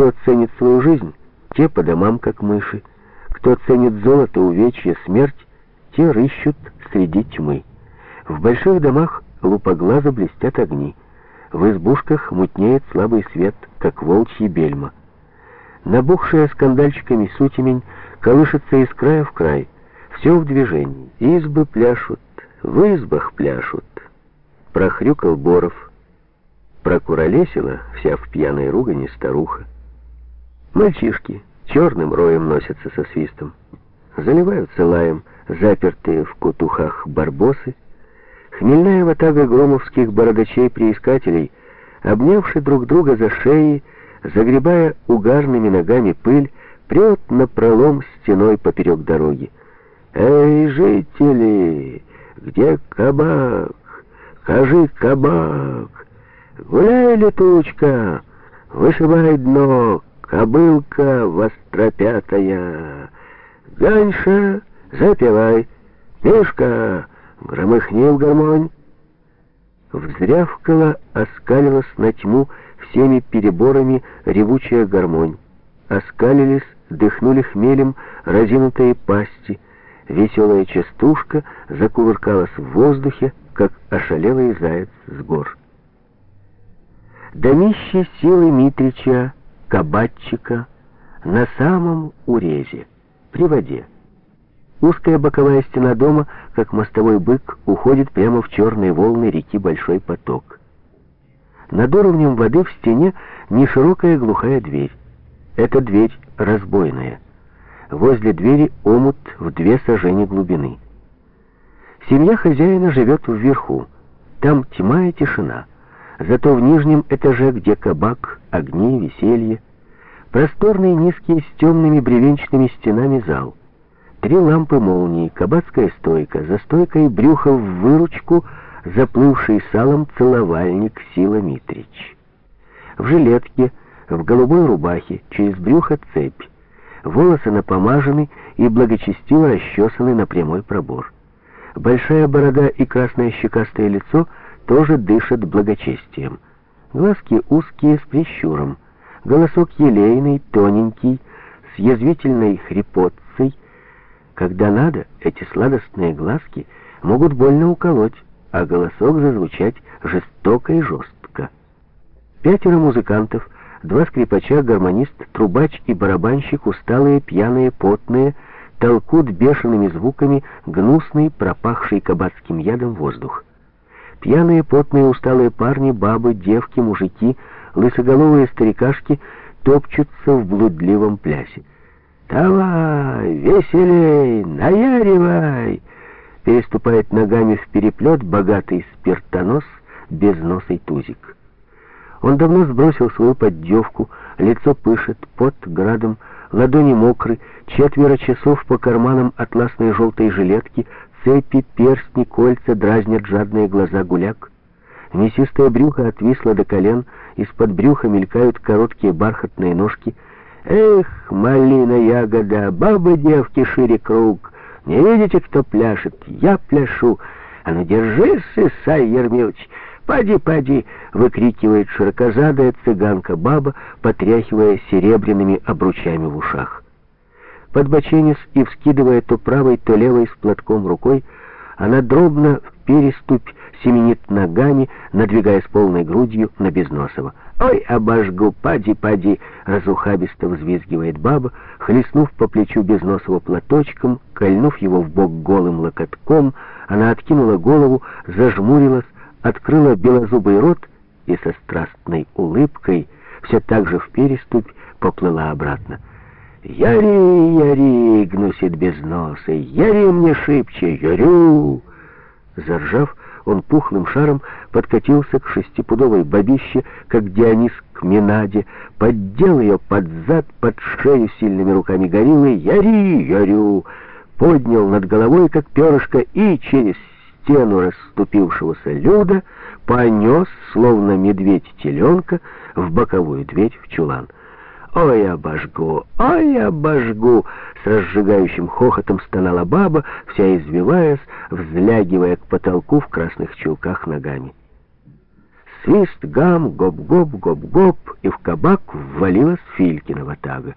Кто ценит свою жизнь, те по домам, как мыши. Кто ценит золото, увечья, смерть, те рыщут среди тьмы. В больших домах лупоглазо блестят огни. В избушках мутнеет слабый свет, как волчьи бельма. Набухшая скандальчиками сутемень колышется из края в край. Все в движении. Избы пляшут, в избах пляшут. Прохрюкал Боров. Прокуролесила вся в пьяной ругани старуха. Мальчишки черным роем носятся со свистом. Заливаются лаем запертые в кутухах барбосы. Хмельная ватага громовских бородачей-приискателей, обнявши друг друга за шеи, загребая угарными ногами пыль, прет на пролом стеной поперек дороги. «Эй, жители, где кабак? Кажи кабак! Гуляй, летучка, вышибай дно, кобылка востропятая! Ганьша, запевай! Мишка, громыхни в гармонь!» Взрявкала, оскалилась на тьму всеми переборами ревучая гармонь. Оскалились, дыхнули хмелем разинутые пасти. Веселая частушка закувыркалась в воздухе, как ошалелый заяц с гор. Домище силы Митрича, кабатчика, на самом урезе, при воде. Узкая боковая стена дома, как мостовой бык, уходит прямо в черные волны реки Большой поток. Над уровнем воды в стене неширокая глухая дверь. Эта дверь разбойная. Возле двери омут в две сажени глубины. Семья хозяина живет вверху. Там тьма и тишина. Зато в нижнем этаже, где кабак, огни, веселье, просторный низкий с темными бревенчатыми стенами зал. Три лампы молнии, кабацкая стойка, за стойкой брюхо в выручку, заплывший салом целовальник Сила Митрич. В жилетке, в голубой рубахе, через брюхо цепь. Волосы напомажены и благочестиво расчесаны на прямой пробор. Большая борода и красное щекастое лицо тоже дышат благочестием. Глазки узкие, с прищуром. Голосок елейный, тоненький, с язвительной хрипотцей. Когда надо, эти сладостные глазки могут больно уколоть, а голосок зазвучать жестоко и жестко. Пятеро музыкантов, два скрипача, гармонист, трубач и барабанщик, усталые, пьяные, потные, толкут бешеными звуками гнусный, пропахший кабацким ядом воздух. Пьяные, потные, усталые парни, бабы, девки, мужики, лысоголовые старикашки топчутся в блудливом плясе. «Давай, веселей, наяривай!» Переступает ногами в переплет богатый спиртонос, безносый тузик. Он давно сбросил свою поддевку, лицо пышет, под градом, ладони мокры, четверо часов по карманам атласной желтой жилетки, цепи, перстни, кольца дразнят жадные глаза гуляк. Мясистое брюхо отвисло до колен, из-под брюха мелькают короткие бархатные ножки. Эх, малина ягода, бабы-девки шире круг, не видите, кто пляшет? Я пляшу. А ну держись, Исай Ермилович, «Поди, поди!» — выкрикивает широкозадая цыганка-баба, потряхивая серебряными обручами в ушах. Подбоченясь и вскидывая то правой, то левой с платком рукой, она дробно в переступь семенит ногами, надвигаясь полной грудью на Безносова. «Ой, обожгу, пади, пади!» — разухабисто взвизгивает баба, хлестнув по плечу Безносова платочком, кольнув его в бок голым локотком, она откинула голову, зажмурилась, открыла белозубый рот и со страстной улыбкой все так же в переступь поплыла обратно. «Яри, яри!» — гнусит без носа. «Яри мне шибче! Ярю!» Заржав, он пухлым шаром подкатился к шестипудовой бабище, как Дионис к Минаде, поддел ее под зад, под шею сильными руками гориллы. «Яри, ярю!» Поднял над головой, как перышко, и через стену расступившегося люда понес, словно медведь-теленка, в боковую дверь в чулан. «Ой, обожгу! Ой, обожгу!» С разжигающим хохотом стонала баба, вся извиваясь, взлягивая к потолку в красных чулках ногами. свист, гам, гоп-гоп, гоп-гоп, и в кабак ввалилась Филькина ватага.